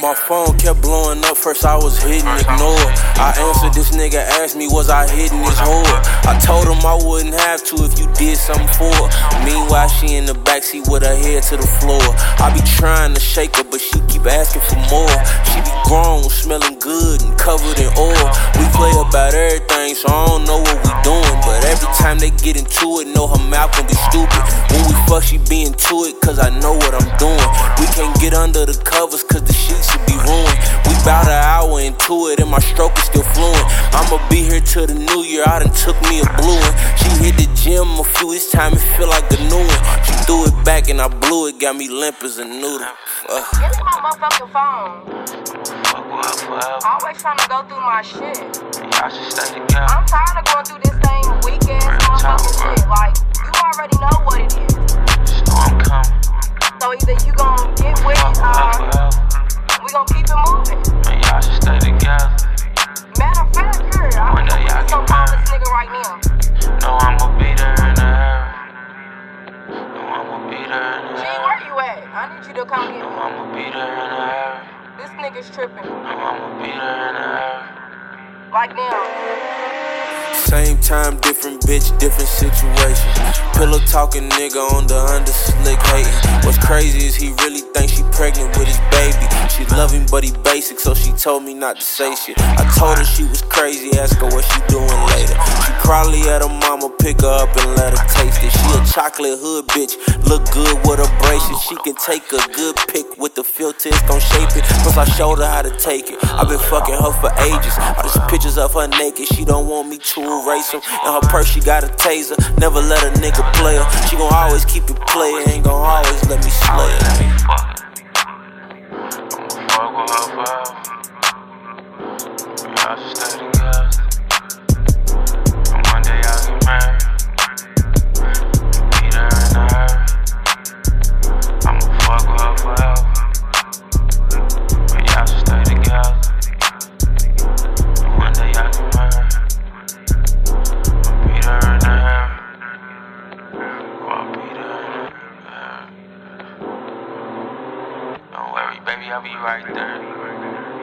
My phone kept blowing up, first I was hitting ignore. I answered this nigga asked me, was I hitting his whore? I told him I wouldn't have to if you did something for her. Meanwhile, she in the backseat with her head to the floor. I be trying to shake her, but she keep asking for more. She be grown, smelling good and covered in oil. We play about everything, so I don't know what we doing. But every time they get into it, know her mouth gon' be stupid. When we fuck, she be into it, cause I know what I'm doing. We can't get under the covers, cause the sheets should be ruined. We bout an hour into it, and my stroke is still fluent. I'ma be here till the new year, I done took me a blue one. She hit the gym a few, this time it feel like a new one. She threw it back and I blew it, got me limp as a noodle. Fuck. Get my motherfucking phone. Her forever. Always trying to go through my shit. Y'all should stay together. I'm tired of going through this thing ass motherfucking shit. Like, you already know what it is. Just coming. So either you gon' get with it or uh, we gon' keep it moving. Man, y'all should stay together. Matter of fact, here, I One day y'all am gonna get call this nigga right now. Know I'ma be there in a hurry. Know I'ma be there in a G, hurry. where you at? I need you to come get me. I'ma be there in a hurry. Nigga's tripping. Know I'ma be there in a. Like now. Same time, different bitch, different situation. Pillow talking nigga on the under slick hating. What's crazy is he really thinks she pregnant with his baby. She love him, but he basic, so she told me not to say shit. I told her she was crazy, ask her what she doing later. She probably her mama pick her up and let her taste it. She a chocolate hood bitch, look good with her braces. She can take a good pic with the filter, it's gon' shape it. Plus I showed her how to take it. i been fucking her for ages. All these pictures of her naked, she don't want me to erase them. In her purse, she got a taser. Never let a nigga play her. She gon' always keep it player, ain't gon' always let me slay her. I'ma fuck with her forever. I'll be right there.